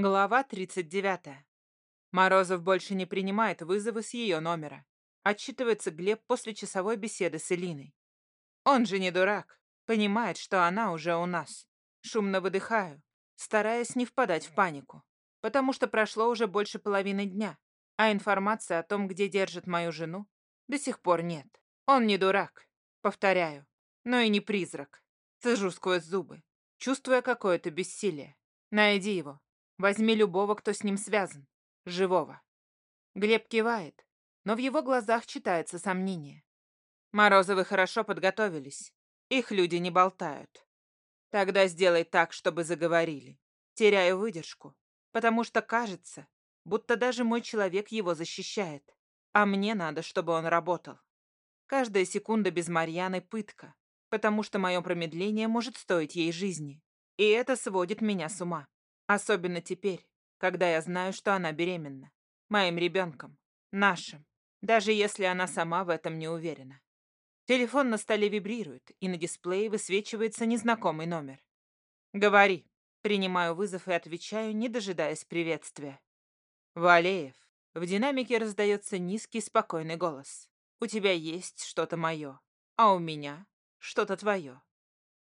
Глава 39. Морозов больше не принимает вызовы с ее номера. Отчитывается Глеб после часовой беседы с Элиной. Он же не дурак. Понимает, что она уже у нас. Шумно выдыхаю, стараясь не впадать в панику. Потому что прошло уже больше половины дня, а информации о том, где держит мою жену, до сих пор нет. Он не дурак, повторяю, но и не призрак. Цежу сквозь зубы, чувствуя какое-то бессилие. Найди его, Возьми любого, кто с ним связан. Живого. Глеб кивает, но в его глазах читается сомнение. Морозовы хорошо подготовились. Их люди не болтают. Тогда сделай так, чтобы заговорили. Теряю выдержку, потому что кажется, будто даже мой человек его защищает. А мне надо, чтобы он работал. Каждая секунда без Марьяны — пытка, потому что мое промедление может стоить ей жизни. И это сводит меня с ума. Особенно теперь, когда я знаю, что она беременна. Моим ребенком. Нашим. Даже если она сама в этом не уверена. Телефон на столе вибрирует, и на дисплее высвечивается незнакомый номер. «Говори». Принимаю вызов и отвечаю, не дожидаясь приветствия. «Валеев». В динамике раздается низкий, спокойный голос. «У тебя есть что-то мое, а у меня что-то твое».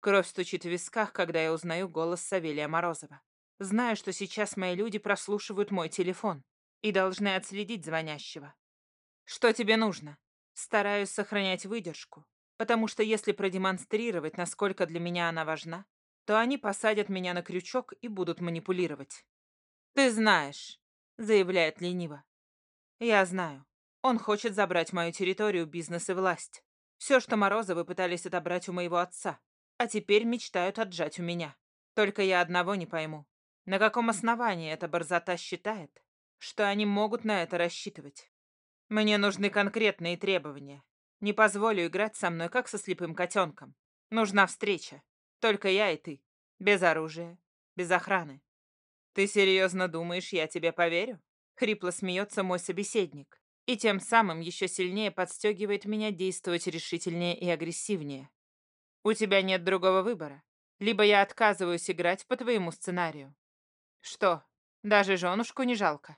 Кровь стучит в висках, когда я узнаю голос Савелия Морозова. Знаю, что сейчас мои люди прослушивают мой телефон и должны отследить звонящего. Что тебе нужно? Стараюсь сохранять выдержку, потому что если продемонстрировать, насколько для меня она важна, то они посадят меня на крючок и будут манипулировать. «Ты знаешь», — заявляет лениво. «Я знаю. Он хочет забрать мою территорию, бизнес и власть. Все, что Морозовы пытались отобрать у моего отца, а теперь мечтают отжать у меня. Только я одного не пойму. На каком основании эта борзота считает, что они могут на это рассчитывать? Мне нужны конкретные требования. Не позволю играть со мной, как со слепым котенком. Нужна встреча. Только я и ты. Без оружия, без охраны. Ты серьезно думаешь, я тебе поверю? Хрипло смеется мой собеседник. И тем самым еще сильнее подстегивает меня действовать решительнее и агрессивнее. У тебя нет другого выбора. Либо я отказываюсь играть по твоему сценарию, что, даже женушку не жалко?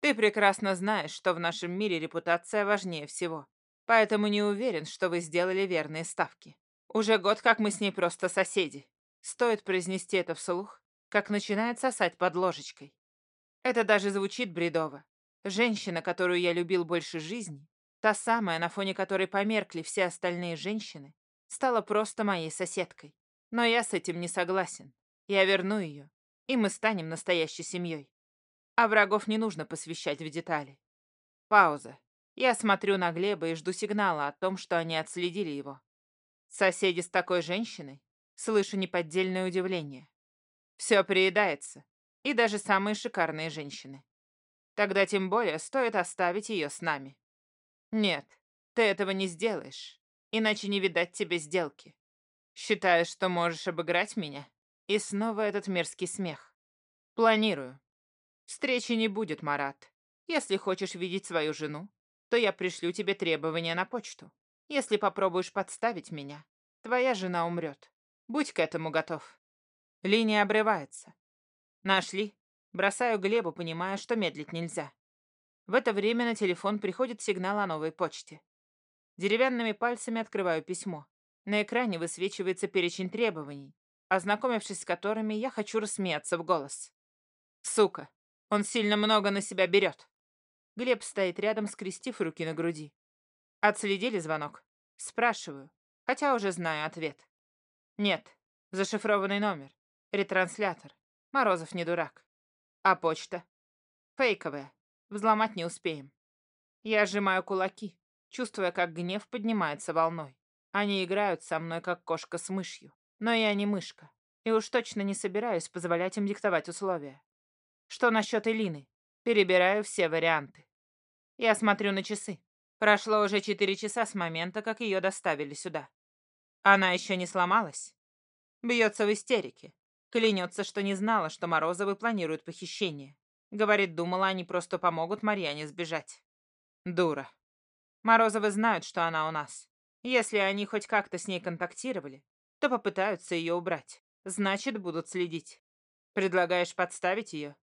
Ты прекрасно знаешь, что в нашем мире репутация важнее всего. Поэтому не уверен, что вы сделали верные ставки. Уже год, как мы с ней просто соседи. Стоит произнести это вслух, как начинает сосать под ложечкой. Это даже звучит бредово. Женщина, которую я любил больше жизни, та самая, на фоне которой померкли все остальные женщины, стала просто моей соседкой. Но я с этим не согласен. Я верну ее, и мы станем настоящей семьей. А врагов не нужно посвящать в детали. Пауза. Я смотрю на Глеба и жду сигнала о том, что они отследили его. Соседи с такой женщиной? Слышу неподдельное удивление. Все приедается. И даже самые шикарные женщины. Тогда тем более стоит оставить ее с нами. Нет, ты этого не сделаешь. Иначе не видать тебе сделки. Считаешь, что можешь обыграть меня? И снова этот мерзкий смех. Планирую. Встречи не будет, Марат. Если хочешь видеть свою жену, то я пришлю тебе требования на почту. Если попробуешь подставить меня, твоя жена умрет. Будь к этому готов. Линия обрывается. Нашли. Бросаю Глебу, понимая, что медлить нельзя. В это время на телефон приходит сигнал о новой почте. Деревянными пальцами открываю письмо. На экране высвечивается перечень требований, ознакомившись с которыми, я хочу рассмеяться в голос. Сука, он сильно много на себя берет. Глеб стоит рядом, скрестив руки на груди. Отследили звонок? Спрашиваю, хотя уже знаю ответ. Нет, зашифрованный номер, ретранслятор. Морозов не дурак. А почта? Фейковая. Взломать не успеем. Я сжимаю кулаки, чувствуя, как гнев поднимается волной. Они играют со мной, как кошка с мышью. Но я не мышка, и уж точно не собираюсь позволять им диктовать условия. Что насчет Элины? Перебираю все варианты. Я смотрю на часы. Прошло уже четыре часа с момента, как ее доставили сюда. Она еще не сломалась? Бьется в истерике. Клянется, что не знала, что Морозовы планируют похищение. Говорит, думала, они просто помогут Марьяне сбежать. Дура. Морозовы знают, что она у нас. Если они хоть как-то с ней контактировали, то попытаются ее убрать. Значит, будут следить. Предлагаешь подставить ее?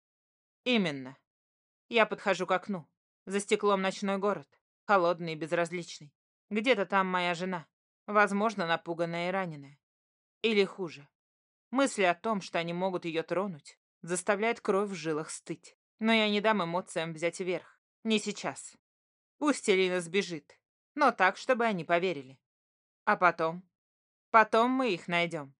Именно. Я подхожу к окну. За стеклом ночной город. Холодный и безразличный. Где-то там моя жена. Возможно, напуганная и раненая. Или хуже. Мысли о том, что они могут ее тронуть, заставляет кровь в жилах стыть. Но я не дам эмоциям взять верх. Не сейчас. Пусть Элина сбежит. Но так, чтобы они поверили. А потом? Потом мы их найдем.